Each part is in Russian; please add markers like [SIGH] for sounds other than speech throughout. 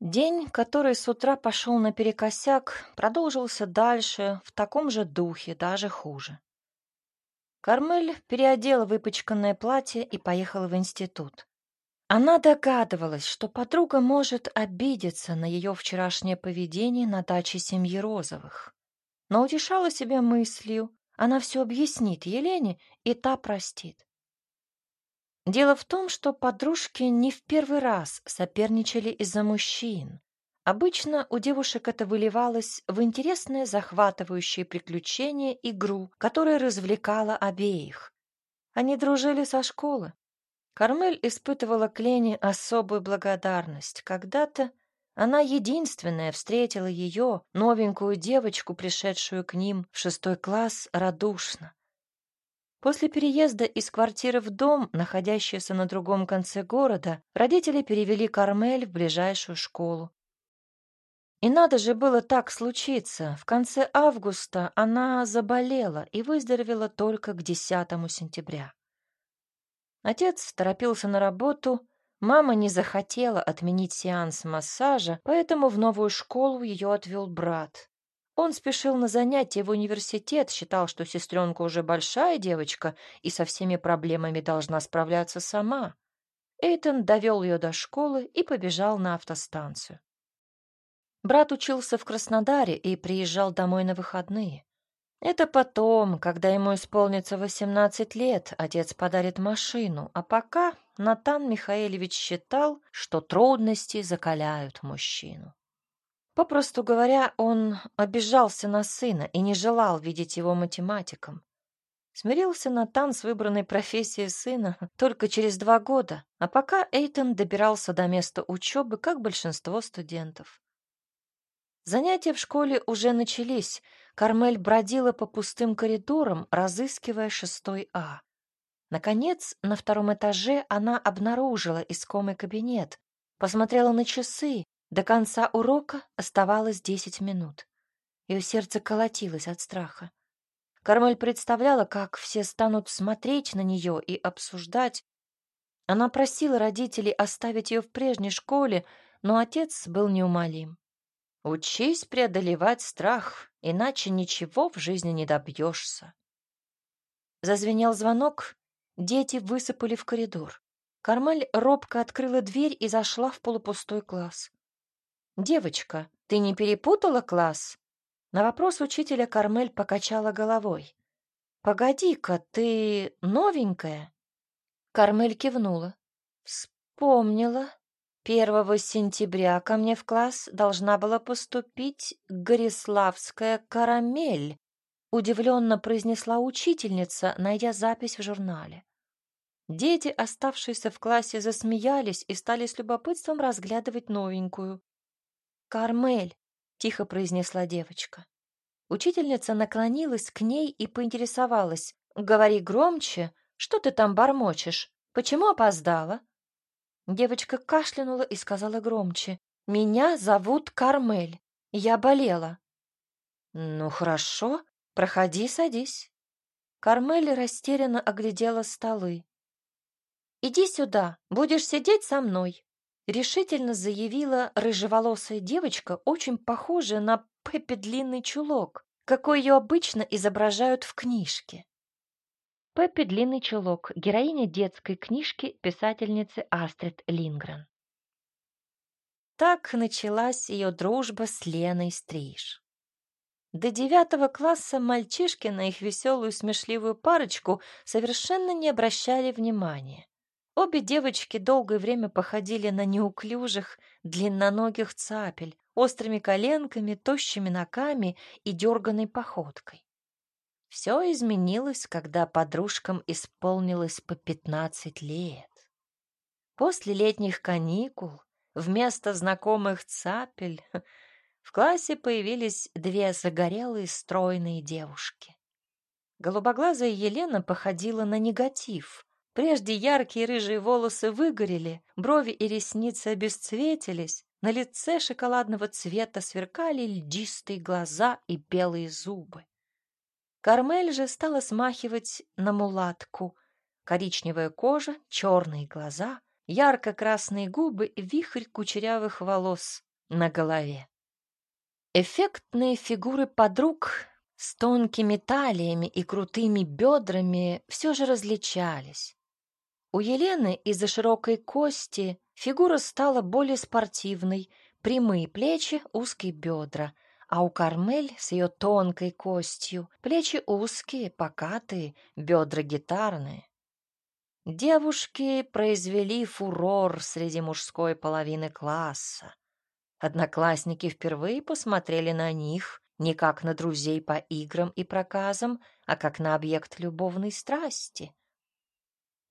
День, который с утра пошел наперекосяк, продолжился дальше, в таком же духе, даже хуже. Кармель переодела выпачканное платье и поехала в институт. Она догадывалась, что подруга может обидеться на ее вчерашнее поведение на даче семьи Розовых, но утешала себя мыслью, она все объяснит Елене, и та простит. Дело в том, что подружки не в первый раз соперничали из-за мужчин. Обычно у девушек это выливалось в интересное захватывающее приключение игру, которая развлекала обеих. Они дружили со школы. Кармель испытывала к Лене особую благодарность. Когда-то она единственная встретила ее, новенькую девочку, пришедшую к ним в шестой класс, радушно. После переезда из квартиры в дом, находящийся на другом конце города, родители перевели Кармель в ближайшую школу. И надо же было так случиться. В конце августа она заболела и выздоровела только к 10 сентября. Отец торопился на работу, мама не захотела отменить сеанс массажа, поэтому в новую школу ее отвел брат. Он спешил на занятия в университет, считал, что сестренка уже большая девочка и со всеми проблемами должна справляться сама. Эйтон довел ее до школы и побежал на автостанцию. Брат учился в Краснодаре и приезжал домой на выходные. Это потом, когда ему исполнится 18 лет, отец подарит машину, а пока Натан Михаилович считал, что трудности закаляют мужчину. Попросту говоря, он обижался на сына и не желал видеть его математиком. Смирился Натан с выбранной профессией сына [LAUGHS] только через два года, а пока Эйтон добирался до места учебы, как большинство студентов. Занятия в школе уже начались. Кармель бродила по пустым коридорам, разыскивая шестой А. Наконец, на втором этаже она обнаружила искомый кабинет, посмотрела на часы до конца урока оставалось десять минут. Ее сердце колотилось от страха. Кармель представляла, как все станут смотреть на нее и обсуждать. Она просила родителей оставить ее в прежней школе, но отец был неумолим. «Учись преодолевать страх, иначе ничего в жизни не добьешься». Зазвенел звонок, дети высыпали в коридор. Кармель робко открыла дверь и зашла в полупустой класс. «Девочка, ты не перепутала класс?» На вопрос учителя Кармель покачала головой. «Погоди-ка, ты новенькая?» Кармель кивнула. «Вспомнила. Первого сентября ко мне в класс должна была поступить Гориславская карамель», удивленно произнесла учительница, найдя запись в журнале. Дети, оставшиеся в классе, засмеялись и стали с любопытством разглядывать новенькую. «Кармель», — тихо произнесла девочка. Учительница наклонилась к ней и поинтересовалась. «Говори громче, что ты там бормочешь? Почему опоздала?» Девочка кашлянула и сказала громче. «Меня зовут Кармель. Я болела». «Ну, хорошо. Проходи, садись». Кармель растерянно оглядела столы. «Иди сюда, будешь сидеть со мной» решительно заявила рыжеволосая девочка, очень похожая на Пеппи Длинный Чулок, какой ее обычно изображают в книжке. Пеппи Длинный Чулок, героиня детской книжки писательницы Астрид Лингрен. Так началась ее дружба с Леной Стриж. До девятого класса мальчишки на их веселую смешливую парочку совершенно не обращали внимания. Обе девочки долгое время походили на неуклюжих, длинноногих цапель, острыми коленками, тощими ногами и дерганной походкой. Все изменилось, когда подружкам исполнилось по пятнадцать лет. После летних каникул вместо знакомых цапель [LAUGHS] в классе появились две загорелые стройные девушки. Голубоглазая Елена походила на негатив, Прежде яркие рыжие волосы выгорели, брови и ресницы обесцветились, на лице шоколадного цвета сверкали льдистые глаза и белые зубы. Кармель же стала смахивать на мулатку. Коричневая кожа, черные глаза, ярко-красные губы и вихрь кучерявых волос. на голове. Эффектные фигуры подруг с тонкими талиями и крутыми бедрами все же различались. У Елены из-за широкой кости фигура стала более спортивной, прямые плечи, узкие бедра, а у Кармель с ее тонкой костью плечи узкие, покатые, бедра гитарные. Девушки произвели фурор среди мужской половины класса. Одноклассники впервые посмотрели на них не как на друзей по играм и проказам, а как на объект любовной страсти.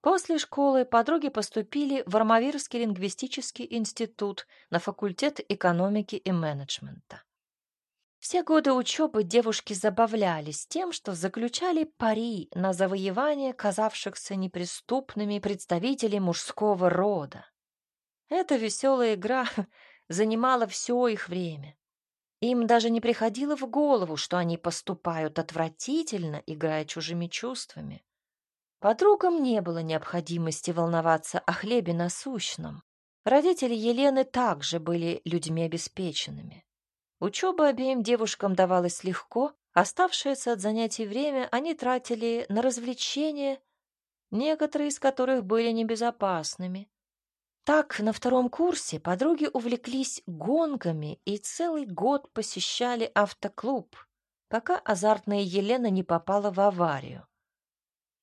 После школы подруги поступили в Армавирский лингвистический институт на факультет экономики и менеджмента. Все годы учебы девушки забавлялись тем, что заключали пари на завоевание казавшихся неприступными представителей мужского рода. Эта веселая игра [LAUGHS] занимала все их время. Им даже не приходило в голову, что они поступают отвратительно, играя чужими чувствами. Подругам не было необходимости волноваться о хлебе насущном. Родители Елены также были людьми обеспеченными. Учеба обеим девушкам давалась легко, оставшееся от занятий время они тратили на развлечения, некоторые из которых были небезопасными. Так, на втором курсе подруги увлеклись гонками и целый год посещали автоклуб, пока азартная Елена не попала в аварию.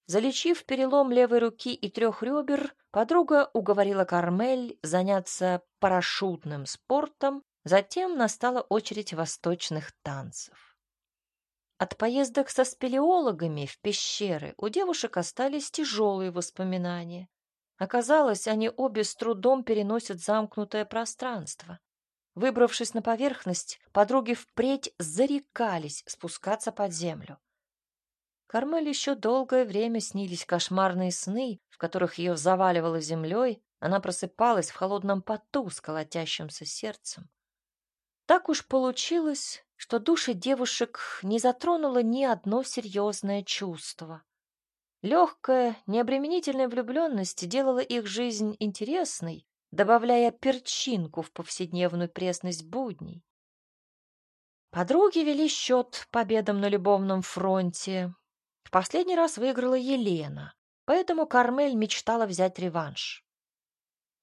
Залечив перелом левой руки и трех ребер, подруга уговорила Кармель заняться парашютным спортом, затем настала очередь восточных танцев. От поездок со спелеологами в пещеры у девушек остались тяжелые воспоминания. Оказалось, они обе с трудом переносят замкнутое пространство. Выбравшись на поверхность, подруги впредь зарекались спускаться под землю. Кармель еще долгое время снились кошмарные сны, в которых ее заваливало землей, она просыпалась в холодном поту с колотящимся сердцем. Так уж получилось, что души девушек не затронуло ни одно серьезное чувство. Легкая, необременительная влюбленность делала их жизнь интересной, добавляя перчинку в повседневную пресность будней. Подруги вели счет победам на любовном фронте. Последний раз выиграла Елена, поэтому Кармель мечтала взять реванш.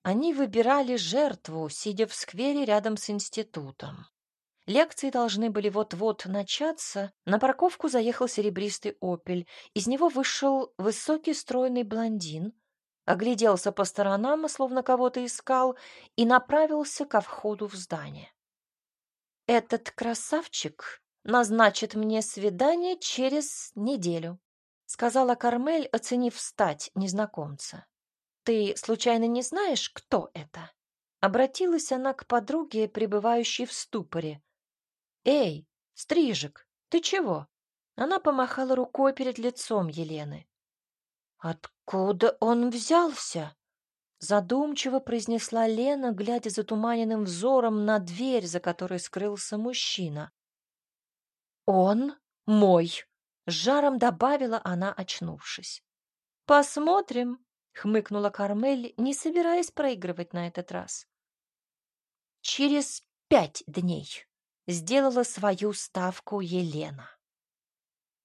Они выбирали жертву, сидя в сквере рядом с институтом. Лекции должны были вот-вот начаться. На парковку заехал серебристый «Опель». Из него вышел высокий стройный блондин, огляделся по сторонам, словно кого-то искал, и направился ко входу в здание. «Этот красавчик назначит мне свидание через неделю», сказала Кармель, оценив стать незнакомца. «Ты случайно не знаешь, кто это?» Обратилась она к подруге, пребывающей в ступоре. «Эй, Стрижик, ты чего?» Она помахала рукой перед лицом Елены. «Откуда он взялся?» Задумчиво произнесла Лена, глядя затуманенным взором на дверь, за которой скрылся мужчина. «Он мой!» — жаром добавила она, очнувшись. «Посмотрим», — хмыкнула Кармель, не собираясь проигрывать на этот раз. «Через пять дней», сделала свою ставку Елена.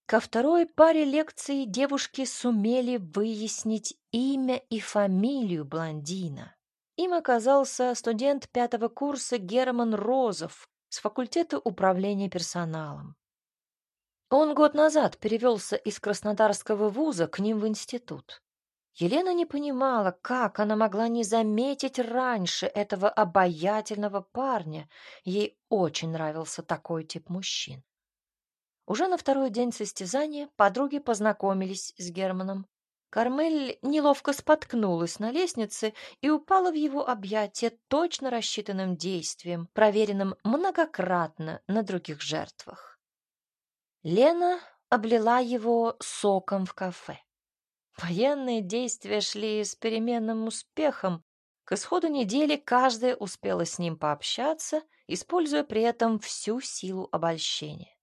Ко второй паре лекций девушки сумели выяснить имя и фамилию блондина. Им оказался студент пятого курса Герман Розов с факультета управления персоналом. Он год назад перевелся из Краснодарского вуза к ним в институт. Елена не понимала, как она могла не заметить раньше этого обаятельного парня. Ей очень нравился такой тип мужчин. Уже на второй день состязания подруги познакомились с Германом. Кармель неловко споткнулась на лестнице и упала в его объятия точно рассчитанным действием, проверенным многократно на других жертвах. Лена облила его соком в кафе. Военные действия шли с переменным успехом. К исходу недели каждая успела с ним пообщаться, используя при этом всю силу обольщения.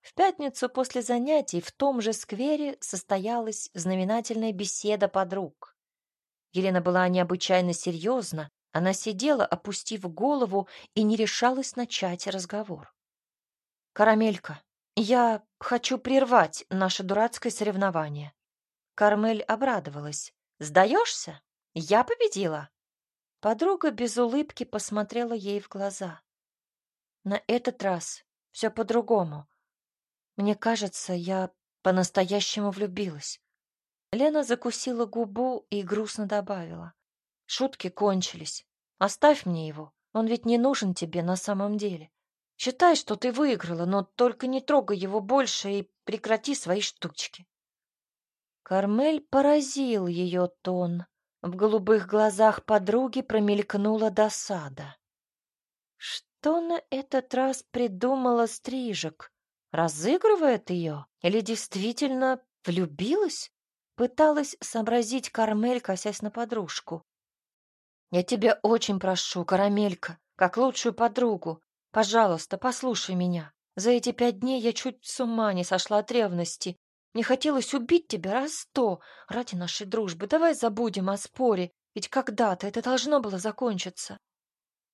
В пятницу после занятий в том же сквере состоялась знаменательная беседа подруг. Елена была необычайно серьезна, Она сидела, опустив голову, и не решалась начать разговор. «Карамелька, я хочу прервать наше дурацкое соревнование». Кармель обрадовалась. «Сдаешься? Я победила!» Подруга без улыбки посмотрела ей в глаза. «На этот раз все по-другому. Мне кажется, я по-настоящему влюбилась». Лена закусила губу и грустно добавила. «Шутки кончились. Оставь мне его. Он ведь не нужен тебе на самом деле. Считай, что ты выиграла, но только не трогай его больше и прекрати свои штучки. Кармель поразил ее тон. В голубых глазах подруги промелькнула досада. Что на этот раз придумала Стрижек? Разыгрывает ее? Или действительно влюбилась? Пыталась сообразить Кармель, косясь на подружку. «Я тебя очень прошу, Карамелька, как лучшую подругу, Пожалуйста, послушай меня. За эти пять дней я чуть с ума не сошла от ревности. Мне хотелось убить тебя раз сто ради нашей дружбы. Давай забудем о споре, ведь когда-то это должно было закончиться.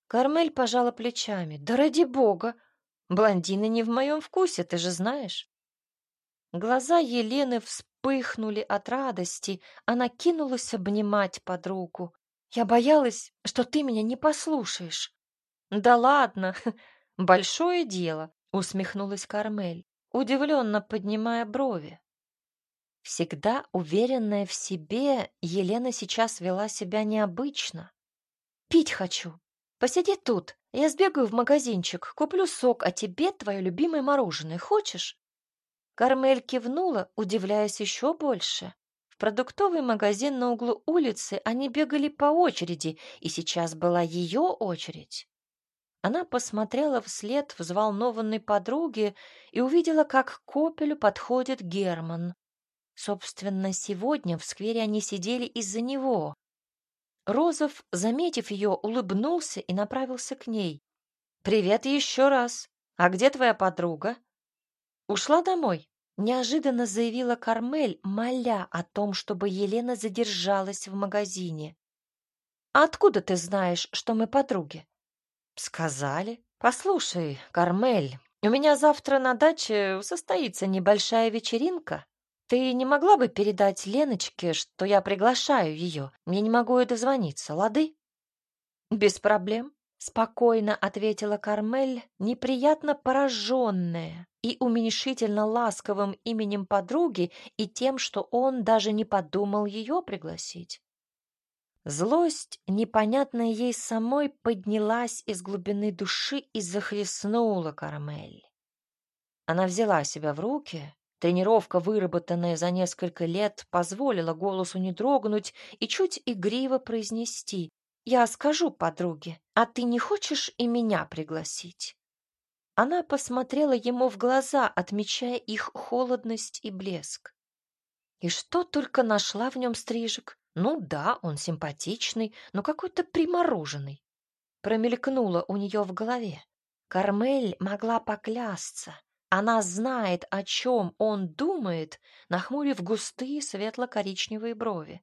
Кармель пожала плечами. Да ради бога! Блондины не в моем вкусе, ты же знаешь. Глаза Елены вспыхнули от радости. Она кинулась обнимать подругу. Я боялась, что ты меня не послушаешь. Да ладно, [LAUGHS] большое дело, усмехнулась Кармель, удивленно поднимая брови. Всегда уверенная в себе, Елена сейчас вела себя необычно. Пить хочу. Посиди тут. Я сбегаю в магазинчик, куплю сок, а тебе твое любимое мороженое. Хочешь? Кармель кивнула, удивляясь еще больше. В продуктовый магазин на углу улицы они бегали по очереди, и сейчас была ее очередь. Она посмотрела вслед взволнованной подруге и увидела, как к Копелю подходит Герман. Собственно, сегодня в сквере они сидели из-за него. Розов, заметив ее, улыбнулся и направился к ней. «Привет еще раз. А где твоя подруга?» «Ушла домой», — неожиданно заявила Кармель, моля о том, чтобы Елена задержалась в магазине. «А откуда ты знаешь, что мы подруги?» Сказали. Послушай, Кармель, у меня завтра на даче состоится небольшая вечеринка. Ты не могла бы передать Леночке, что я приглашаю ее? Мне не могу ей дозвониться, лады? Без проблем. Спокойно ответила Кармель, неприятно пораженная и уменьшительно ласковым именем подруги и тем, что он даже не подумал ее пригласить. Злость, непонятная ей самой, поднялась из глубины души и захлестнула Кармель. Она взяла себя в руки. Тренировка, выработанная за несколько лет, позволила голосу не дрогнуть и чуть игриво произнести «Я скажу подруге, а ты не хочешь и меня пригласить?» Она посмотрела ему в глаза, отмечая их холодность и блеск. И что только нашла в нем стрижек. Ну да, он симпатичный, но какой-то примороженный. Промелькнуло у нее в голове. Кармель могла поклясться. Она знает, о чем он думает, нахмурив густые светло-коричневые брови.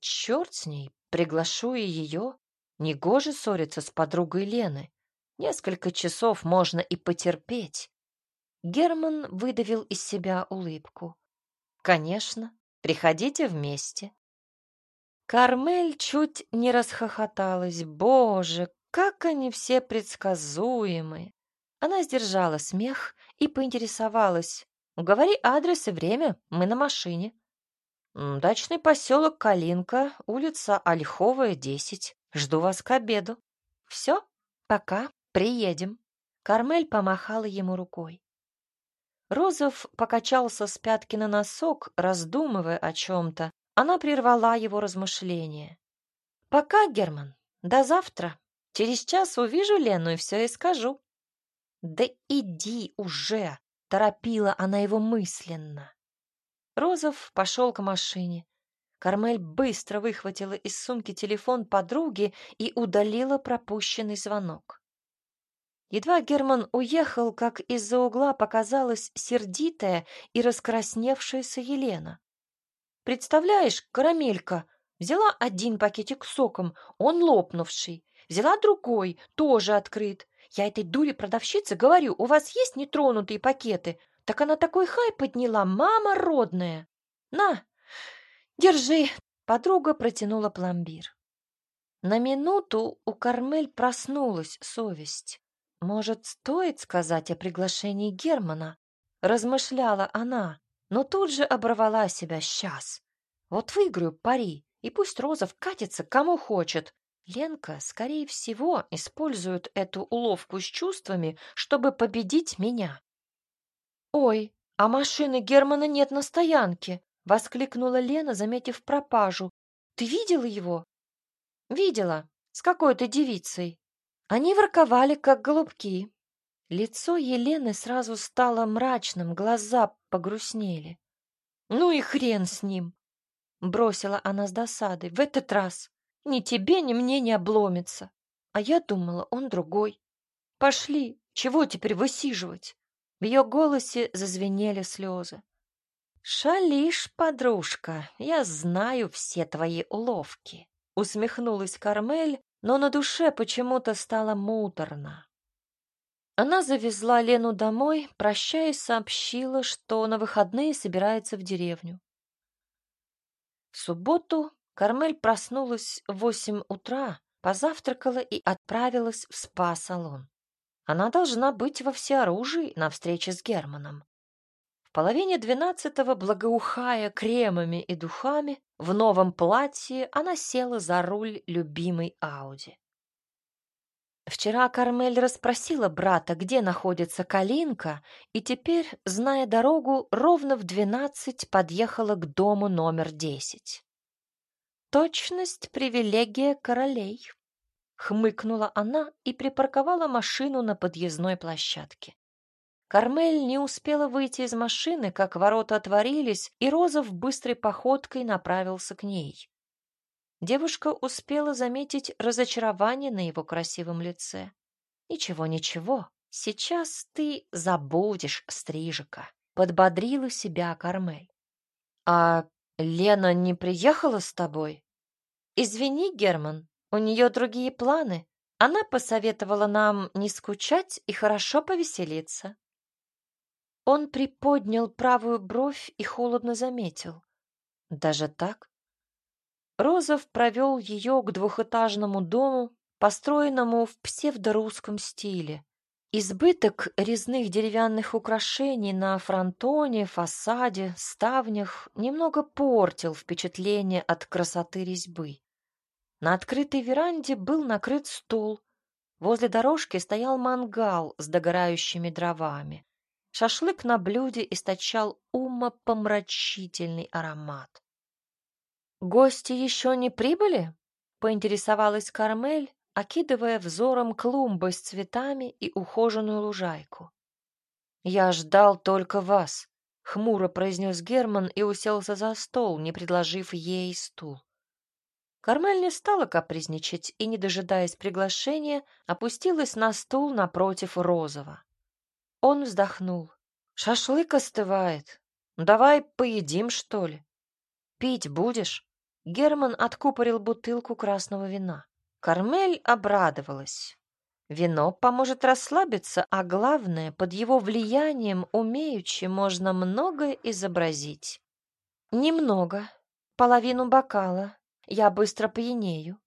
Черт с ней, приглашу и ее. Негоже ссориться с подругой Лены. Несколько часов можно и потерпеть. Герман выдавил из себя улыбку. Конечно, Приходите вместе. Кармель чуть не расхохоталась. Боже, как они все предсказуемы. Она сдержала смех и поинтересовалась. «Говори адрес и время, мы на машине». «Дачный поселок Калинка, улица Ольховая, 10. Жду вас к обеду». «Все, пока, приедем». Кармель помахала ему рукой. Розов покачался с пятки на носок, раздумывая о чем-то. Она прервала его размышления. «Пока, Герман. До завтра. Через час увижу Лену и все и скажу». «Да иди уже!» — торопила она его мысленно. Розов пошел к машине. Кармель быстро выхватила из сумки телефон подруги и удалила пропущенный звонок. Едва Герман уехал, как из-за угла показалась сердитая и раскрасневшаяся Елена. «Представляешь, карамелька, Взяла один пакетик соком, он лопнувший. Взяла другой, тоже открыт. Я этой дуре продавщице говорю, у вас есть нетронутые пакеты? Так она такой хай подняла, мама родная. На, держи. Подруга протянула пломбир. На минуту у Кармель проснулась совесть. Может, стоит сказать о приглашении Германа? Размышляла она, но тут же оборвала себя сейчас. Вот выиграю пари, и пусть Розов катится кому хочет. Ленка, скорее всего, использует эту уловку с чувствами, чтобы победить меня. «Ой, а машины Германа нет на стоянке!» — воскликнула Лена, заметив пропажу. «Ты видела его?» «Видела. С какой-то девицей. Они ворковали, как голубки. Лицо Елены сразу стало мрачным, глаза погрустнели. «Ну и хрен с ним!» — бросила она с досадой. «В этот раз ни тебе, ни мне не обломится. А я думала, он другой. Пошли, чего теперь высиживать?» В ее голосе зазвенели слезы. «Шалишь, подружка, я знаю все твои уловки», — усмехнулась Кармель, но на душе почему-то стало муторно. Она завезла Лену домой, прощаясь, сообщила, что на выходные собирается в деревню. В субботу Кармель проснулась в восемь утра, позавтракала и отправилась в спа-салон. Она должна быть во всеоружии на встрече с Германом. В половине двенадцатого, благоухая кремами и духами, в новом платье она села за руль любимой Ауди. Вчера Кармель расспросила брата, где находится Калинка, и теперь, зная дорогу, ровно в двенадцать подъехала к дому номер десять. Точность — привилегия королей. Хмыкнула она и припарковала машину на подъездной площадке. Кармель не успела выйти из машины, как ворота отворились, и Розов быстрой походкой направился к ней. Девушка успела заметить разочарование на его красивом лице. «Ничего, ничего, сейчас ты забудешь стрижика», — подбодрила себя Кармель. «А Лена не приехала с тобой?» «Извини, Герман, у нее другие планы. Она посоветовала нам не скучать и хорошо повеселиться». Он приподнял правую бровь и холодно заметил. «Даже так?» Розов провел ее к двухэтажному дому, построенному в псевдорусском стиле. Избыток резных деревянных украшений на фронтоне, фасаде, ставнях немного портил впечатление от красоты резьбы. На открытой веранде был накрыт стол. Возле дорожки стоял мангал с догорающими дровами. Шашлык на блюде источал умопомрачительный аромат. «Гости еще не прибыли?» — поинтересовалась Кармель, окидывая взором клумбы с цветами и ухоженную лужайку. «Я ждал только вас», — хмуро произнес Герман и уселся за стол, не предложив ей стул. Кармель не стала капризничать и, не дожидаясь приглашения, опустилась на стул напротив Розова. Он вздохнул. «Шашлык остывает. Давай поедим, что ли? Пить будешь?» Герман откупорил бутылку красного вина. Кармель обрадовалась. Вино поможет расслабиться, а главное, под его влиянием умеючи можно многое изобразить. Немного, половину бокала. Я быстро пьянею.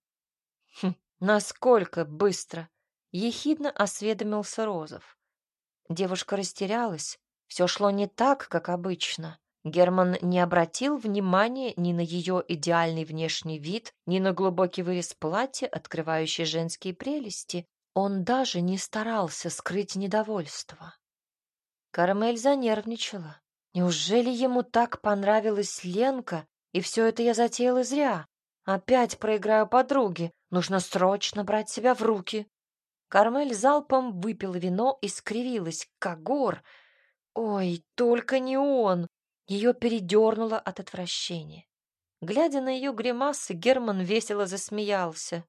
Хм, насколько быстро? Ехидно осведомился Розов. Девушка растерялась. Все шло не так, как обычно. Герман не обратил внимания ни на ее идеальный внешний вид, ни на глубокий вырез платья, открывающий женские прелести. Он даже не старался скрыть недовольство. Кармель занервничала. Неужели ему так понравилась Ленка, и все это я затеяла зря? Опять проиграю подруге. Нужно срочно брать себя в руки. Кармель залпом выпила вино и скривилась. Когор! Ой, только не он! Ее передернуло от отвращения. Глядя на ее гримасы, Герман весело засмеялся.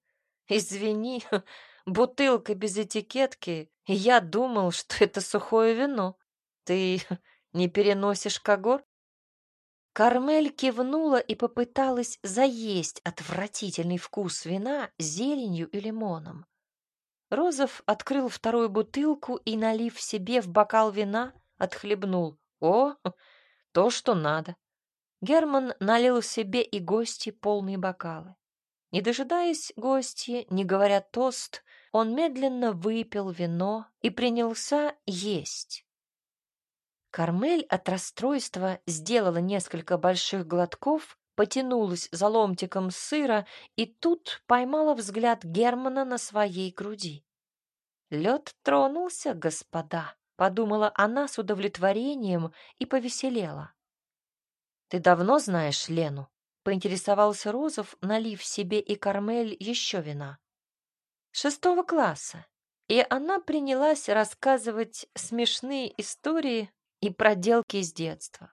«Извини, [LAUGHS] бутылка без этикетки, и я думал, что это сухое вино. Ты [LAUGHS] не переносишь когор?» Кармель кивнула и попыталась заесть отвратительный вкус вина зеленью и лимоном. Розов открыл вторую бутылку и, налив себе в бокал вина, отхлебнул. О, [LAUGHS] то, что надо. Герман налил себе и гости полные бокалы. Не дожидаясь гостья, не говоря тост, он медленно выпил вино и принялся есть. Кармель от расстройства сделала несколько больших глотков, потянулась за ломтиком сыра и тут поймала взгляд Германа на своей груди. «Лед тронулся, господа», — подумала она с удовлетворением и повеселела. «Ты давно знаешь Лену?» — поинтересовался Розов, налив себе и Кармель еще вина. «Шестого класса». И она принялась рассказывать смешные истории и проделки из детства.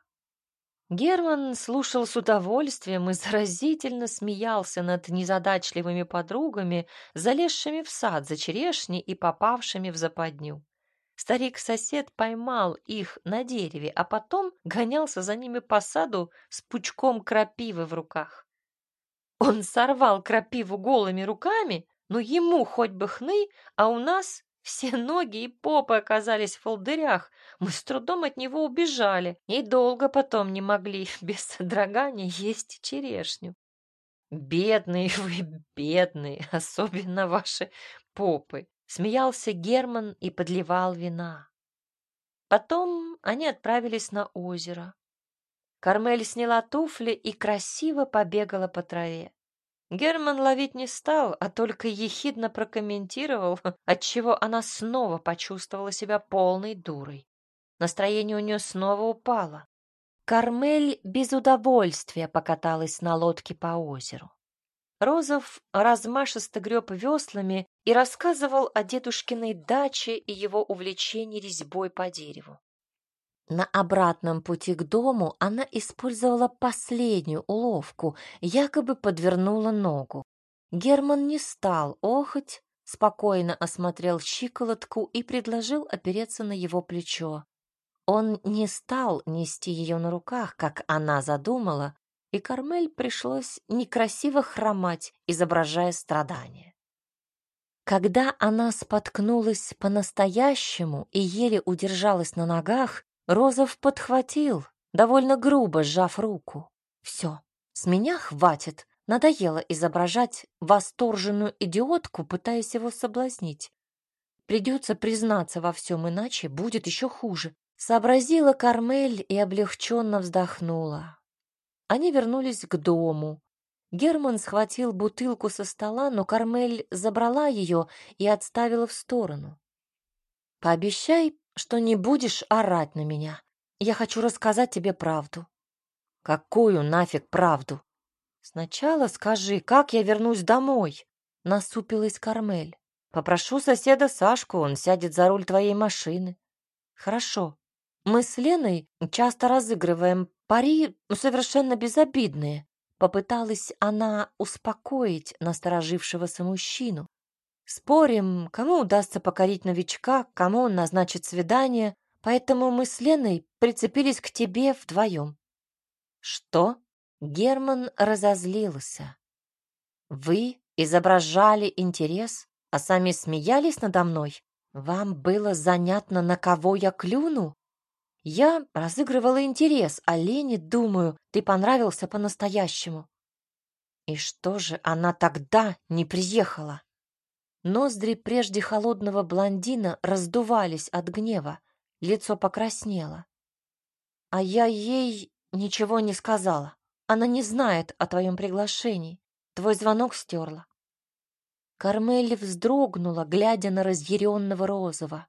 Герман слушал с удовольствием и заразительно смеялся над незадачливыми подругами, залезшими в сад за черешней и попавшими в западню. Старик-сосед поймал их на дереве, а потом гонялся за ними по саду с пучком крапивы в руках. Он сорвал крапиву голыми руками, но ему хоть бы хны, а у нас все ноги и попы оказались в волдырях. Мы с трудом от него убежали и долго потом не могли [LAUGHS] без содрогания есть черешню. Бедные [LAUGHS] вы, бедные, [LAUGHS] особенно ваши попы. Смеялся Герман и подливал вина. Потом они отправились на озеро. Кармель сняла туфли и красиво побегала по траве. Герман ловить не стал, а только ехидно прокомментировал, [LAUGHS] отчего она снова почувствовала себя полной дурой. Настроение у нее снова упало. Кармель без удовольствия покаталась на лодке по озеру. Розов размашисто греб веслами и рассказывал о дедушкиной даче и его увлечении резьбой по дереву. На обратном пути к дому она использовала последнюю уловку, якобы подвернула ногу. Герман не стал охоть, спокойно осмотрел щиколотку и предложил опереться на его плечо. Он не стал нести ее на руках, как она задумала, и Кармель пришлось некрасиво хромать, изображая страдания. Когда она споткнулась по-настоящему и еле удержалась на ногах, Розов подхватил, довольно грубо сжав руку. Все, с меня хватит. Надоело изображать восторженную идиотку, пытаясь его соблазнить. Придется признаться во всем, иначе будет еще хуже. Сообразила Кармель и облегченно вздохнула. Они вернулись к дому. Герман схватил бутылку со стола, но Кармель забрала ее и отставила в сторону. «Пообещай что не будешь орать на меня. Я хочу рассказать тебе правду. Какую нафиг правду? Сначала скажи, как я вернусь домой? Насупилась Кармель. Попрошу соседа Сашку, он сядет за руль твоей машины. Хорошо. Мы с Леной часто разыгрываем пари совершенно безобидные. Попыталась она успокоить насторожившегося мужчину. Спорим, кому удастся покорить новичка, кому он назначит свидание, поэтому мы с Леной прицепились к тебе вдвоем. Что? Герман разозлился. Вы изображали интерес, а сами смеялись надо мной? Вам было занятно, на кого я клюну? Я разыгрывала интерес, а Лене, думаю, ты понравился по-настоящему. И что же она тогда не приехала? Ноздри прежде холодного блондина раздувались от гнева, лицо покраснело. А я ей ничего не сказала. Она не знает о твоем приглашении. Твой звонок стерла. Кармелли вздрогнула, глядя на разъяренного Розова.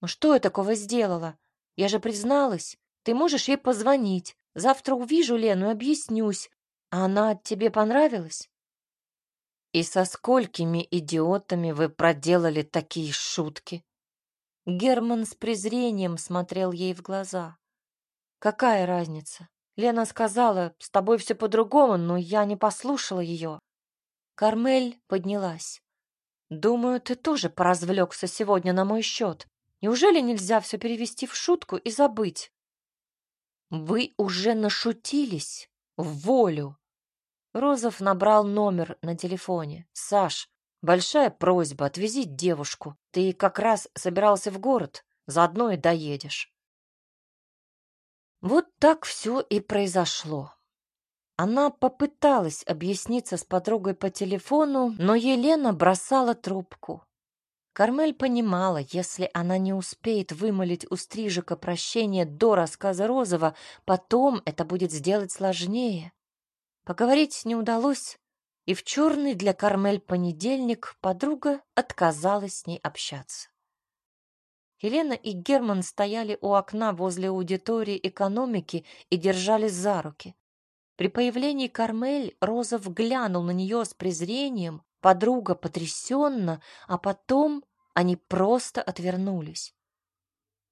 «Ну что я такого сделала? Я же призналась. Ты можешь ей позвонить. Завтра увижу Лену и объяснюсь. А она тебе понравилась?» И со сколькими идиотами вы проделали такие шутки? Герман с презрением смотрел ей в глаза. Какая разница? Лена сказала, с тобой все по-другому, но я не послушала ее. Кармель поднялась. Думаю, ты тоже поразвлекся сегодня на мой счет. Неужели нельзя все перевести в шутку и забыть? Вы уже нашутились? В волю!» Розов набрал номер на телефоне. «Саш, большая просьба, отвези девушку. Ты как раз собирался в город, заодно и доедешь». Вот так все и произошло. Она попыталась объясниться с подругой по телефону, но Елена бросала трубку. Кармель понимала, если она не успеет вымолить у Стрижика прощение до рассказа Розова, потом это будет сделать сложнее. Поговорить не удалось, и в черный для Кармель понедельник подруга отказалась с ней общаться. Елена и Герман стояли у окна возле аудитории экономики и держались за руки. При появлении Кармель Розов глянул на нее с презрением, подруга потрясенно, а потом они просто отвернулись.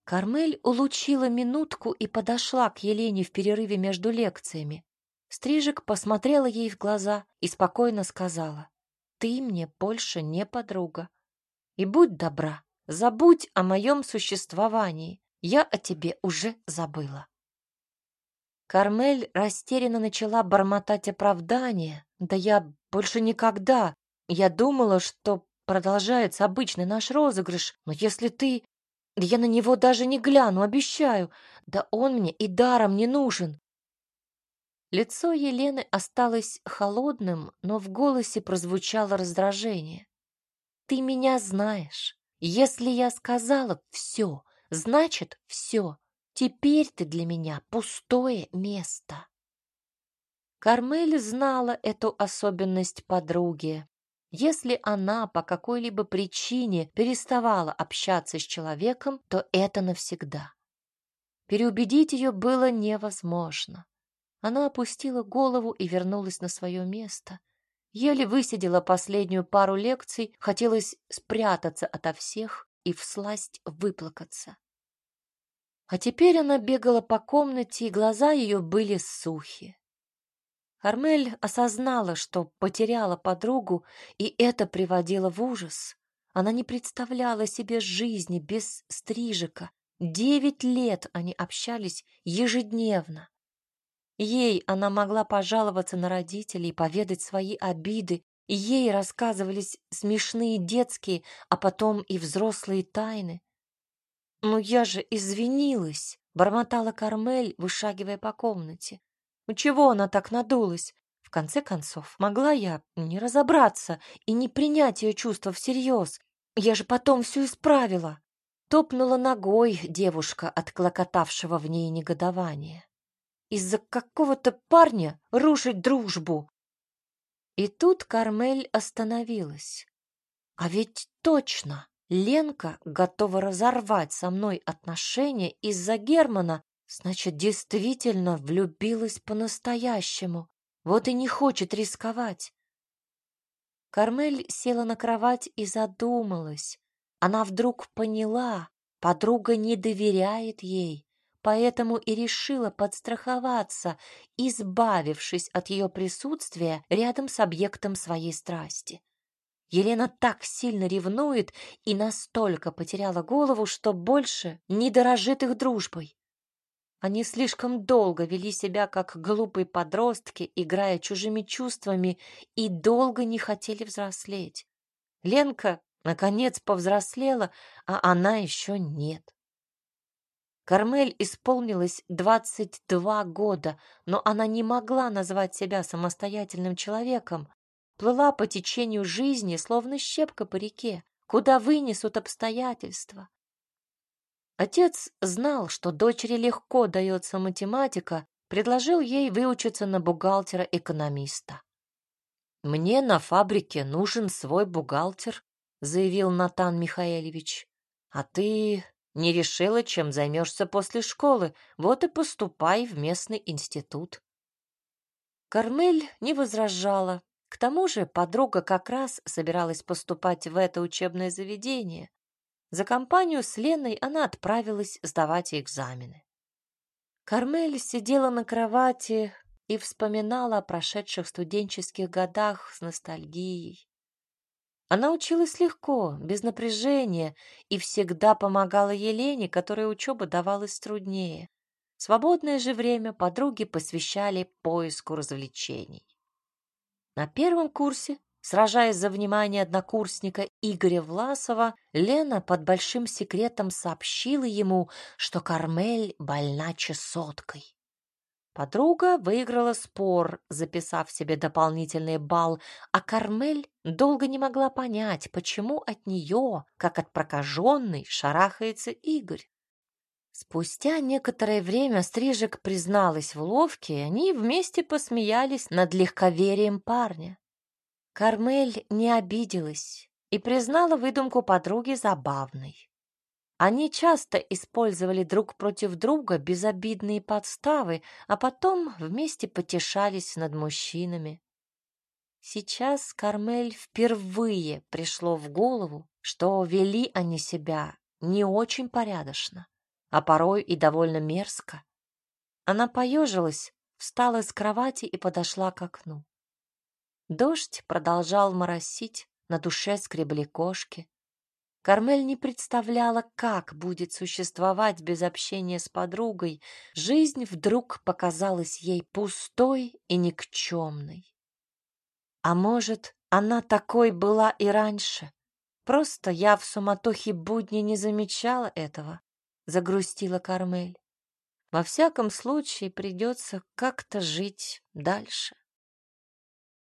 Кармель улучила минутку и подошла к Елене в перерыве между лекциями. Стрижик посмотрела ей в глаза и спокойно сказала, «Ты мне больше не подруга. И будь добра, забудь о моем существовании. Я о тебе уже забыла». Кармель растерянно начала бормотать оправдание. «Да я больше никогда. Я думала, что продолжается обычный наш розыгрыш, но если ты... Я на него даже не гляну, обещаю. Да он мне и даром не нужен». Лицо Елены осталось холодным, но в голосе прозвучало раздражение. «Ты меня знаешь. Если я сказала «все», значит «все». Теперь ты для меня пустое место. Кармель знала эту особенность подруги. Если она по какой-либо причине переставала общаться с человеком, то это навсегда. Переубедить ее было невозможно. Она опустила голову и вернулась на свое место. Еле высидела последнюю пару лекций, хотелось спрятаться ото всех и всласть выплакаться. А теперь она бегала по комнате, и глаза ее были сухи. Кармель осознала, что потеряла подругу, и это приводило в ужас. Она не представляла себе жизни без стрижика. Девять лет они общались ежедневно. Ей она могла пожаловаться на родителей, поведать свои обиды, ей рассказывались смешные детские, а потом и взрослые тайны. «Ну я же извинилась!» — бормотала Кармель, вышагивая по комнате. «Ну чего она так надулась? В конце концов, могла я не разобраться и не принять ее чувства всерьез. Я же потом все исправила!» Топнула ногой девушка от клокотавшего в ней негодования. «Из-за какого-то парня рушить дружбу!» И тут Кармель остановилась. «А ведь точно!» Ленка готова разорвать со мной отношения из-за Германа, значит, действительно влюбилась по-настоящему. Вот и не хочет рисковать. Кармель села на кровать и задумалась. Она вдруг поняла, подруга не доверяет ей, поэтому и решила подстраховаться, избавившись от ее присутствия рядом с объектом своей страсти. Елена так сильно ревнует и настолько потеряла голову, что больше не дорожит их дружбой. Они слишком долго вели себя как глупые подростки, играя чужими чувствами, и долго не хотели взрослеть. Ленка, наконец, повзрослела, а она еще нет. Кармель исполнилось 22 года, но она не могла назвать себя самостоятельным человеком плыла по течению жизни, словно щепка по реке, куда вынесут обстоятельства. Отец знал, что дочери легко дается математика, предложил ей выучиться на бухгалтера-экономиста. «Мне на фабрике нужен свой бухгалтер», — заявил Натан Михаэльевич. «А ты не решила, чем займешься после школы, вот и поступай в местный институт». Кармель не возражала, к тому же подруга как раз собиралась поступать в это учебное заведение. За компанию с Леной она отправилась сдавать экзамены. Кармель сидела на кровати и вспоминала о прошедших студенческих годах с ностальгией. Она училась легко, без напряжения, и всегда помогала Елене, которой учеба давалась труднее. Свободное же время подруги посвящали поиску развлечений. На первом курсе, сражаясь за внимание однокурсника Игоря Власова, Лена под большим секретом сообщила ему, что Кармель больна чесоткой. Подруга выиграла спор, записав себе дополнительный балл, а Кармель долго не могла понять, почему от нее, как от прокаженной, шарахается Игорь. Спустя некоторое время Стрижек призналась в ловке, и они вместе посмеялись над легковерием парня. Кармель не обиделась и признала выдумку подруги забавной. Они часто использовали друг против друга безобидные подставы, а потом вместе потешались над мужчинами. Сейчас Кармель впервые пришло в голову, что вели они себя не очень порядочно, а порой и довольно мерзко. Она поежилась, встала с кровати и подошла к окну. Дождь продолжал моросить, на душе скребли кошки. Кармель не представляла, как будет существовать без общения с подругой. Жизнь вдруг показалась ей пустой и никчемной. А может, она такой была и раньше? Просто я в суматохе будни не замечала этого, загрустила Кармель. Во всяком случае, придется как-то жить дальше.